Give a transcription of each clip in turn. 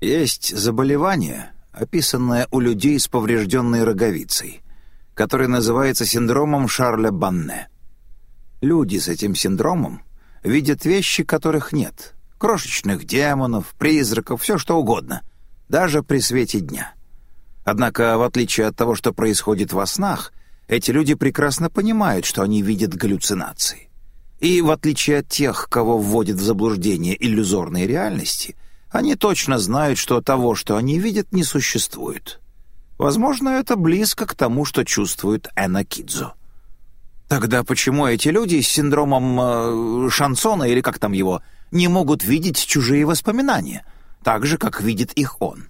Есть заболевание, описанное у людей с поврежденной роговицей, которое называется синдромом Шарля Банне. Люди с этим синдромом видят вещи, которых нет. Крошечных демонов, призраков, все что угодно, даже при свете дня. Однако, в отличие от того, что происходит во снах, эти люди прекрасно понимают, что они видят галлюцинации. И в отличие от тех, кого вводят в заблуждение иллюзорные реальности, они точно знают, что того, что они видят, не существует. Возможно, это близко к тому, что чувствует Эна Кидзо. Тогда почему эти люди с синдромом э, шансона, или как там его, не могут видеть чужие воспоминания, так же, как видит их он?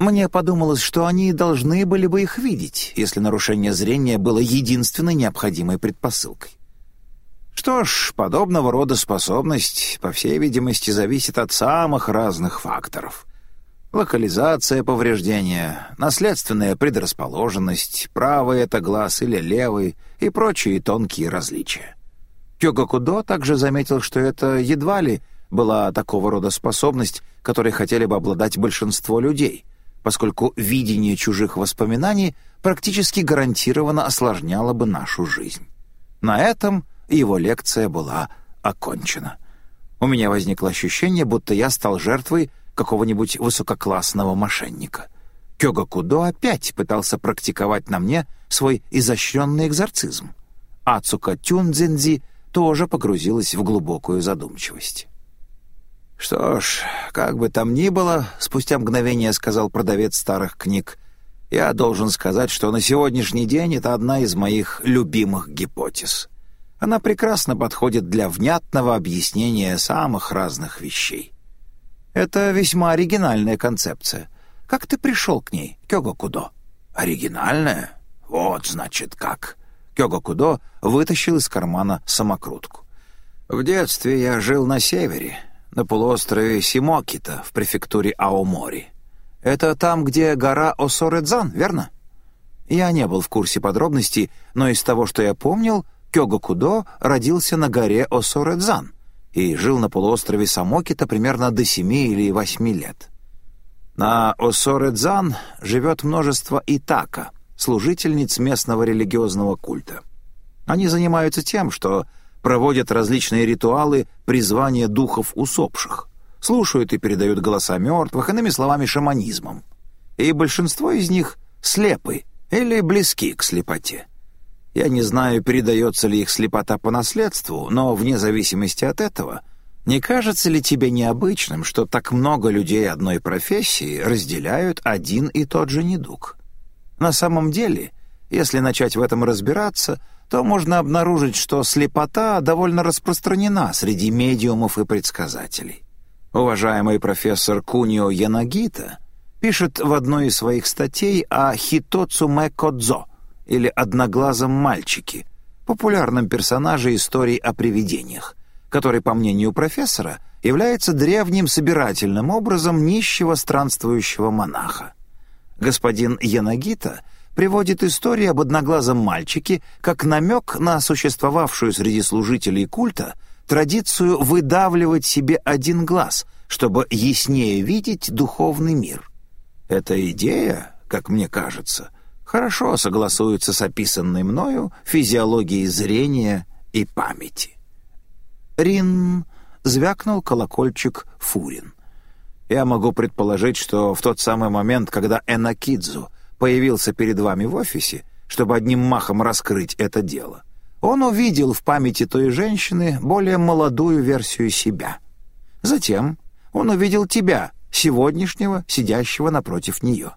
Мне подумалось, что они должны были бы их видеть, если нарушение зрения было единственной необходимой предпосылкой. Что ж, подобного рода способность, по всей видимости, зависит от самых разных факторов. Локализация повреждения, наследственная предрасположенность, правый это глаз или левый и прочие тонкие различия. Кёга Кудо также заметил, что это едва ли была такого рода способность, которой хотели бы обладать большинство людей, поскольку видение чужих воспоминаний практически гарантированно осложняло бы нашу жизнь. На этом его лекция была окончена. У меня возникло ощущение, будто я стал жертвой какого-нибудь высококлассного мошенника. Кёга Кудо опять пытался практиковать на мне свой изощренный экзорцизм. Ацука Тюнзензи тоже погрузилась в глубокую задумчивость. «Что ж, как бы там ни было, — спустя мгновение сказал продавец старых книг, — я должен сказать, что на сегодняшний день это одна из моих любимых гипотез. Она прекрасно подходит для внятного объяснения самых разных вещей. Это весьма оригинальная концепция. Как ты пришел к ней, Кёго Кудо? Оригинальная? Вот, значит, как. Кёго Кудо вытащил из кармана самокрутку. В детстве я жил на севере, на полуострове Симокита в префектуре Аомори. Это там, где гора Осоредзан, верно? Я не был в курсе подробностей, но из того, что я помнил, Кёго Кудо родился на горе Осоредзан и жил на полуострове Самокита примерно до семи или восьми лет. На Осоредзан живет множество итака, служительниц местного религиозного культа. Они занимаются тем, что проводят различные ритуалы призвания духов усопших, слушают и передают голоса мертвых, иными словами, шаманизмом. И большинство из них слепы или близки к слепоте. Я не знаю, передается ли их слепота по наследству, но вне зависимости от этого, не кажется ли тебе необычным, что так много людей одной профессии разделяют один и тот же недуг? На самом деле, если начать в этом разбираться, то можно обнаружить, что слепота довольно распространена среди медиумов и предсказателей. Уважаемый профессор Кунио Янагита пишет в одной из своих статей о Хитоцу Мэкодзо — или «Одноглазом мальчике», популярном персонаже историй о привидениях, который, по мнению профессора, является древним собирательным образом нищего странствующего монаха. Господин Янагита приводит историю об одноглазом мальчике как намек на существовавшую среди служителей культа традицию выдавливать себе один глаз, чтобы яснее видеть духовный мир. Эта идея, как мне кажется, хорошо согласуются с описанной мною физиологией зрения и памяти. Рин звякнул колокольчик Фурин. Я могу предположить, что в тот самый момент, когда Энакидзу появился перед вами в офисе, чтобы одним махом раскрыть это дело, он увидел в памяти той женщины более молодую версию себя. Затем он увидел тебя, сегодняшнего, сидящего напротив нее.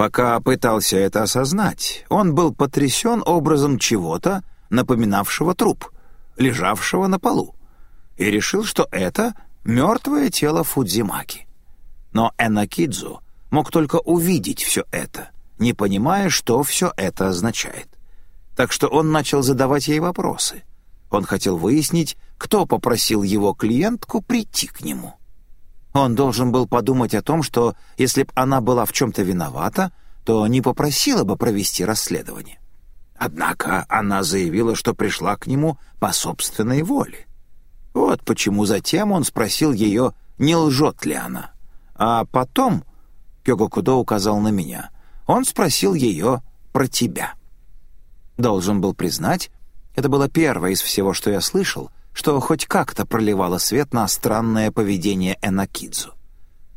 Пока пытался это осознать, он был потрясен образом чего-то, напоминавшего труп, лежавшего на полу, и решил, что это мертвое тело Фудзимаки. Но Энакидзу мог только увидеть все это, не понимая, что все это означает. Так что он начал задавать ей вопросы. Он хотел выяснить, кто попросил его клиентку прийти к нему. Он должен был подумать о том, что если б она была в чем-то виновата, то не попросила бы провести расследование. Однако она заявила, что пришла к нему по собственной воле. Вот почему затем он спросил ее, не лжет ли она. А потом, Кёгокудо указал на меня, он спросил ее про тебя. Должен был признать, это было первое из всего, что я слышал, что хоть как-то проливало свет на странное поведение Энакидзу.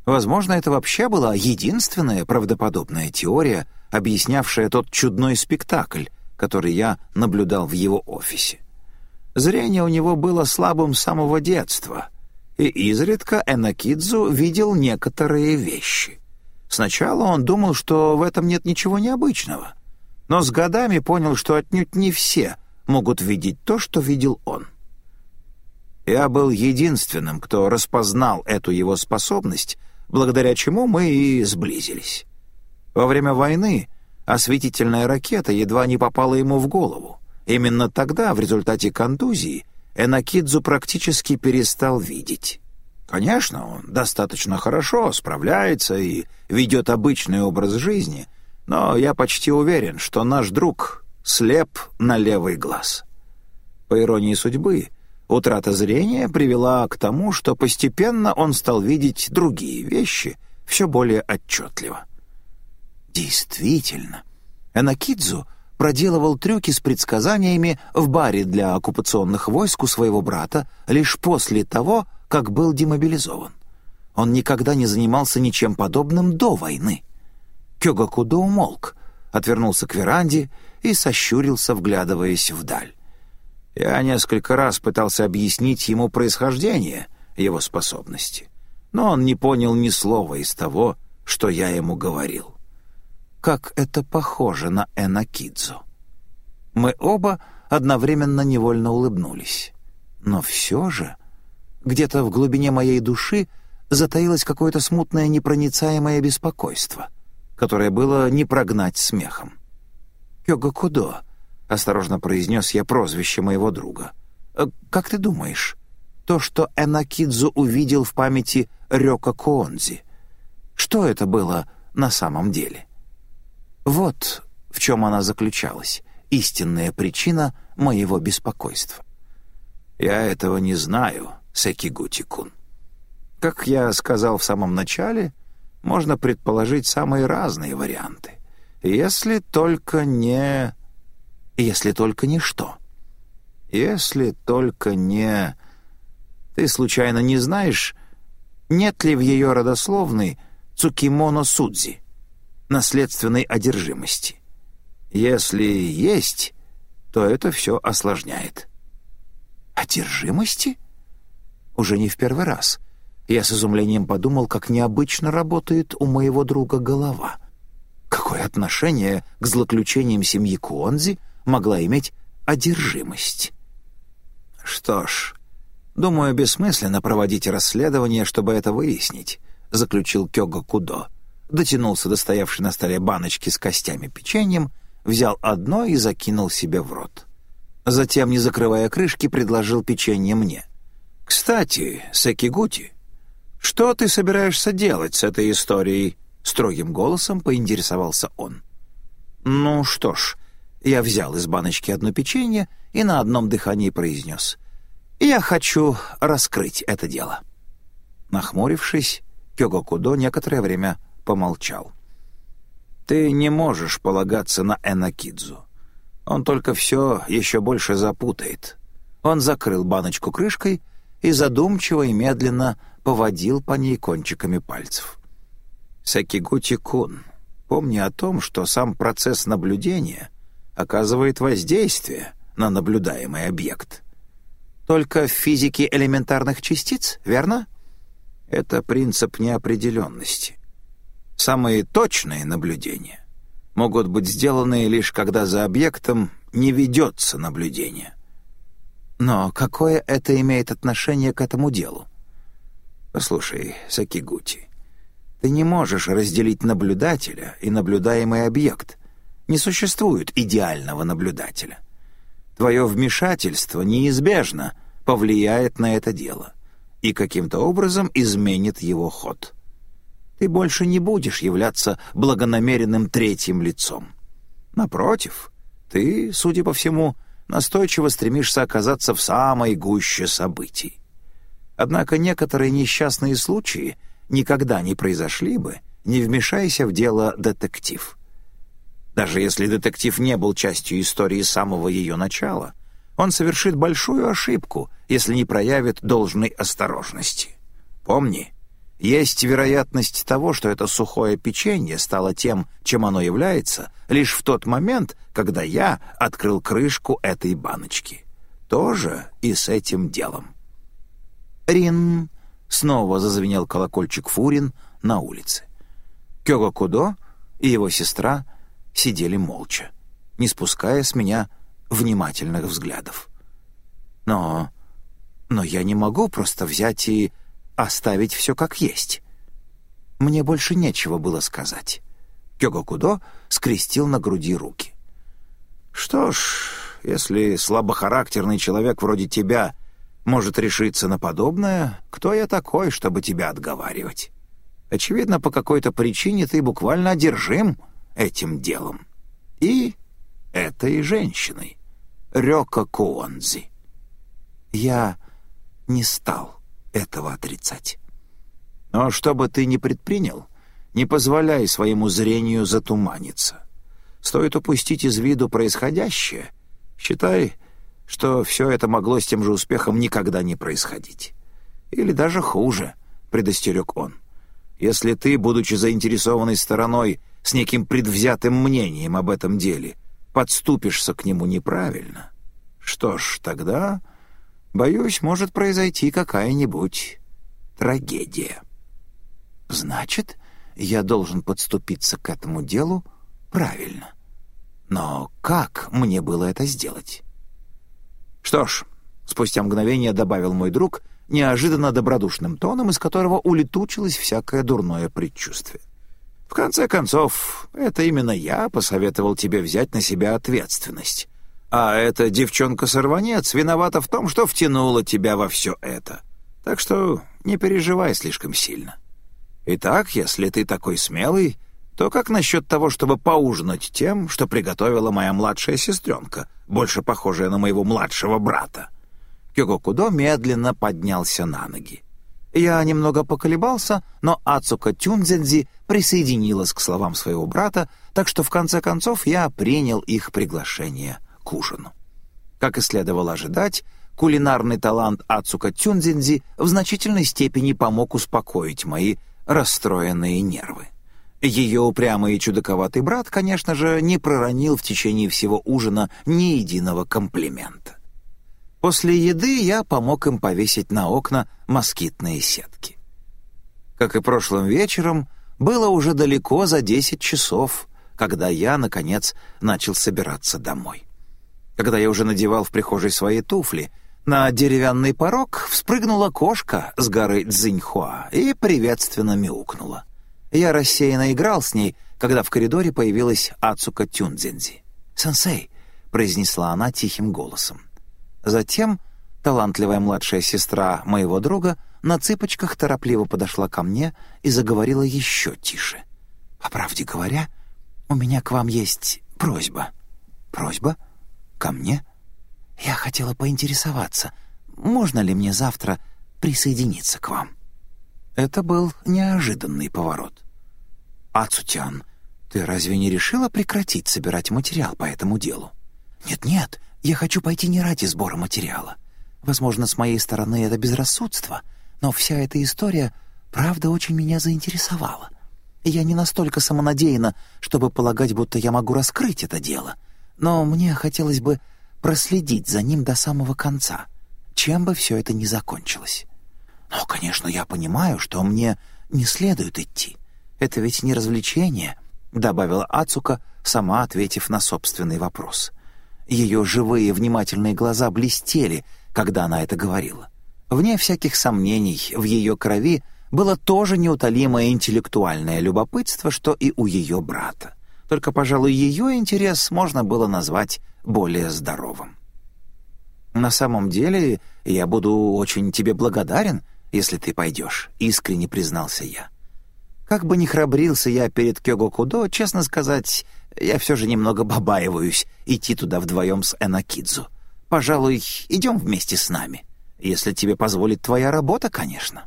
Возможно, это вообще была единственная правдоподобная теория, объяснявшая тот чудной спектакль, который я наблюдал в его офисе. Зрение у него было слабым с самого детства, и изредка Энакидзу видел некоторые вещи. Сначала он думал, что в этом нет ничего необычного, но с годами понял, что отнюдь не все могут видеть то, что видел он. Я был единственным, кто распознал эту его способность, благодаря чему мы и сблизились. Во время войны осветительная ракета едва не попала ему в голову. Именно тогда, в результате контузии, Энакидзу практически перестал видеть. Конечно, он достаточно хорошо справляется и ведет обычный образ жизни, но я почти уверен, что наш друг слеп на левый глаз. По иронии судьбы, утрата зрения привела к тому, что постепенно он стал видеть другие вещи все более отчетливо. Действительно, Энакидзу проделывал трюки с предсказаниями в баре для оккупационных войск у своего брата лишь после того, как был демобилизован. Он никогда не занимался ничем подобным до войны. Кёгакудо умолк, отвернулся к веранде и сощурился, вглядываясь вдаль. Я несколько раз пытался объяснить ему происхождение его способности, но он не понял ни слова из того, что я ему говорил. Как это похоже на Энакидзу. Мы оба одновременно невольно улыбнулись. Но все же где-то в глубине моей души затаилось какое-то смутное непроницаемое беспокойство, которое было не прогнать смехом. «Кёга Кудо», — осторожно произнес я прозвище моего друга. «Э, «Как ты думаешь, то, что Энакидзу увидел в памяти Рёка Куонзи, что это было на самом деле?» Вот в чем она заключалась, истинная причина моего беспокойства. «Я этого не знаю», Секигути-кун. Как я сказал в самом начале, можно предположить самые разные варианты. Если только не... Если только не что? Если только не... Ты случайно не знаешь, нет ли в ее родословной Цукимоно Судзи, наследственной одержимости? Если есть, то это все осложняет. «Одержимости?» уже не в первый раз. Я с изумлением подумал, как необычно работает у моего друга голова. Какое отношение к злоключениям семьи Куонзи могла иметь одержимость? Что ж, думаю, бессмысленно проводить расследование, чтобы это выяснить, заключил Кёга Кудо. Дотянулся до стоявшей на столе баночки с костями печеньем, взял одно и закинул себе в рот. Затем, не закрывая крышки, предложил печенье мне — «Кстати, Секигути, что ты собираешься делать с этой историей?» Строгим голосом поинтересовался он. «Ну что ж», я взял из баночки одно печенье и на одном дыхании произнес. «Я хочу раскрыть это дело». Нахмурившись, Кёгокудо некоторое время помолчал. «Ты не можешь полагаться на Энакидзу. Он только все еще больше запутает». Он закрыл баночку крышкой и задумчиво и медленно поводил по ней кончиками пальцев. Сакигути-кун, помни о том, что сам процесс наблюдения оказывает воздействие на наблюдаемый объект. Только в физике элементарных частиц, верно? Это принцип неопределенности. Самые точные наблюдения могут быть сделаны лишь когда за объектом не ведется наблюдение — но какое это имеет отношение к этому делу? Послушай, Сакигути, ты не можешь разделить наблюдателя и наблюдаемый объект. Не существует идеального наблюдателя. Твое вмешательство неизбежно повлияет на это дело и каким-то образом изменит его ход. Ты больше не будешь являться благонамеренным третьим лицом. Напротив, ты, судя по всему, настойчиво стремишься оказаться в самой гуще событий. Однако некоторые несчастные случаи никогда не произошли бы, не вмешайся в дело детектив. Даже если детектив не был частью истории с самого ее начала, он совершит большую ошибку, если не проявит должной осторожности. Помни, есть вероятность того, что это сухое печенье стало тем, чем оно является, лишь в тот момент, когда я открыл крышку этой баночки. Тоже и с этим делом. «Рин!» — снова зазвенел колокольчик Фурин на улице. Кёга Кудо и его сестра сидели молча, не спуская с меня внимательных взглядов. Но... но я не могу просто взять и оставить все как есть. Мне больше нечего было сказать. Кёга Кудо скрестил на груди руки. «Что ж, если слабохарактерный человек вроде тебя может решиться на подобное, кто я такой, чтобы тебя отговаривать? Очевидно, по какой-то причине ты буквально одержим этим делом. И этой женщиной, Рёка Куонзи. Я не стал этого отрицать. Но что бы ты ни предпринял, не позволяй своему зрению затуманиться. Стоит упустить из виду происходящее, считай, что все это могло с тем же успехом никогда не происходить. Или даже хуже, предостерег он. Если ты, будучи заинтересованной стороной, с неким предвзятым мнением об этом деле, подступишься к нему неправильно, что ж, тогда, боюсь, может произойти какая-нибудь трагедия. Значит, я должен подступиться к этому делу правильно. Но как мне было это сделать? Что ж, спустя мгновение добавил мой друг, неожиданно добродушным тоном, из которого улетучилось всякое дурное предчувствие. В конце концов, это именно я посоветовал тебе взять на себя ответственность. А эта девчонка-сорванец виновата в том, что втянула тебя во все это. Так что не переживай слишком сильно. Итак, если ты такой смелый, то как насчет того, чтобы поужинать тем, что приготовила моя младшая сестренка, больше похожая на моего младшего брата?» Кюго медленно поднялся на ноги. Я немного поколебался, но Ацука Тюнзензи присоединилась к словам своего брата, так что в конце концов я принял их приглашение к ужину. Как и следовало ожидать, кулинарный талант Ацука Тюнзензи в значительной степени помог успокоить мои расстроенные нервы. Ее упрямый и чудаковатый брат, конечно же, не проронил в течение всего ужина ни единого комплимента. После еды я помог им повесить на окна москитные сетки. Как и прошлым вечером, было уже далеко за десять часов, когда я, наконец, начал собираться домой. Когда я уже надевал в прихожей свои туфли, на деревянный порог вспрыгнула кошка с горы Цзиньхуа и приветственно мяукнула. Я рассеянно играл с ней, когда в коридоре появилась Ацука Тюнзензи. «Сенсей», — произнесла она тихим голосом. Затем талантливая младшая сестра моего друга на цыпочках торопливо подошла ко мне и заговорила еще тише. «По правде говоря, у меня к вам есть просьба». «Просьба? Ко мне?» «Я хотела поинтересоваться, можно ли мне завтра присоединиться к вам?» Это был неожиданный поворот. «Ацутян, ты разве не решила прекратить собирать материал по этому делу?» «Нет-нет, я хочу пойти не ради сбора материала. Возможно, с моей стороны это безрассудство, но вся эта история, правда, очень меня заинтересовала. Я не настолько самонадеянна, чтобы полагать, будто я могу раскрыть это дело, но мне хотелось бы проследить за ним до самого конца, чем бы все это ни закончилось. Но, конечно, я понимаю, что мне не следует идти. Это ведь не развлечение, добавила Ацука, сама ответив на собственный вопрос. Ее живые внимательные глаза блестели, когда она это говорила. Вне всяких сомнений, в ее крови было тоже неутолимое интеллектуальное любопытство, что и у ее брата. Только, пожалуй, ее интерес можно было назвать более здоровым. «На самом деле, я буду очень тебе благодарен, если ты пойдешь», — искренне признался я. Как бы ни храбрился я перед Кёго Кудо, честно сказать, я все же немного побаиваюсь идти туда вдвоем с Энакидзу. Пожалуй, идем вместе с нами, если тебе позволит твоя работа, конечно».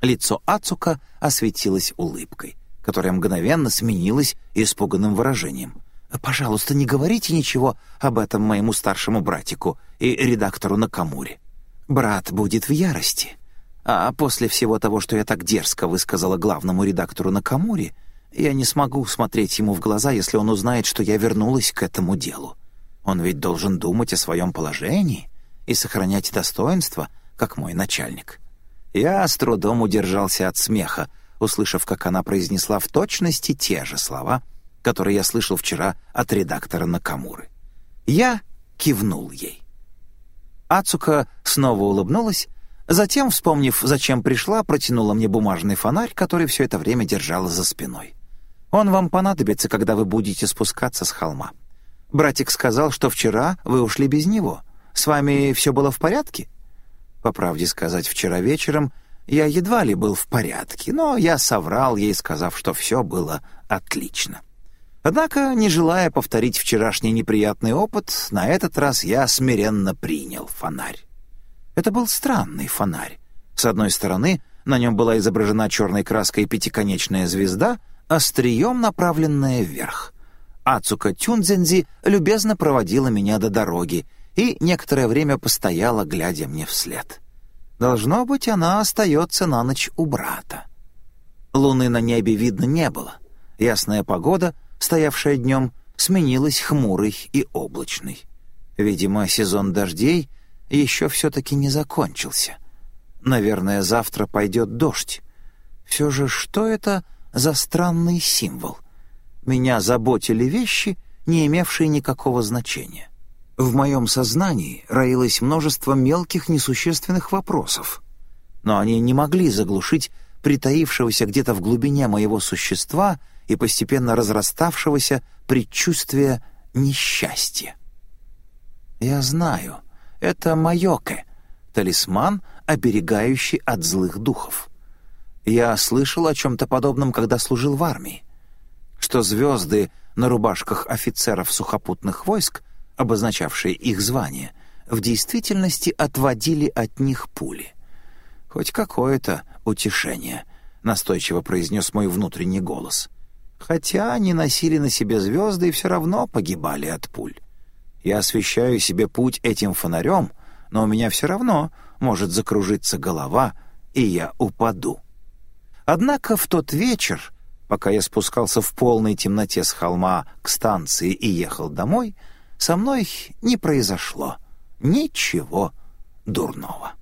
Лицо Ацука осветилось улыбкой, которая мгновенно сменилась испуганным выражением. «Пожалуйста, не говорите ничего об этом моему старшему братику и редактору Накамуре. Брат будет в ярости. А после всего того, что я так дерзко высказала главному редактору Накамуре, я не смогу смотреть ему в глаза, если он узнает, что я вернулась к этому делу. Он ведь должен думать о своем положении и сохранять достоинство, как мой начальник». Я с трудом удержался от смеха, услышав, как она произнесла в точности те же слова, которые я слышал вчера от редактора Накамуры. Я кивнул ей. Ацука снова улыбнулась, затем, вспомнив, зачем пришла, протянула мне бумажный фонарь, который все это время держала за спиной. «Он вам понадобится, когда вы будете спускаться с холма. Братик сказал, что вчера вы ушли без него. С вами все было в порядке?» По правде сказать, вчера вечером я едва ли был в порядке, но я соврал ей, сказав, что все было отлично. Однако, не желая повторить вчерашний неприятный опыт, на этот раз я смиренно принял фонарь. Это был странный фонарь. С одной стороны, на нем была изображена черной краской пятиконечная звезда, острием направленная вверх. Ацука Тюнзензи любезно проводила меня до дороги, и некоторое время постояла, глядя мне вслед. Должно быть, она остается на ночь у брата. Луны на небе видно не было. Ясная погода, стоявшая днем, сменилась хмурой и облачной. Видимо, сезон дождей еще все-таки не закончился. Наверное, завтра пойдет дождь. Все же что это за странный символ? Меня заботили вещи, не имевшие никакого значения. В моем сознании роилось множество мелких несущественных вопросов, но они не могли заглушить притаившегося где-то в глубине моего существа и постепенно разраставшегося предчувствия несчастья. Я знаю, это майоке, талисман, оберегающий от злых духов. Я слышал о чем-то подобном, когда служил в армии, что звезды на рубашках офицеров сухопутных войск обозначавшие их звание, в действительности отводили от них пули. «Хоть какое-то утешение», — настойчиво произнес мой внутренний голос. «Хотя они носили на себе звезды и все равно погибали от пуль. Я освещаю себе путь этим фонарем, но у меня все равно может закружиться голова, и я упаду». Однако в тот вечер, пока я спускался в полной темноте с холма к станции и ехал домой, — со мной не произошло ничего дурного.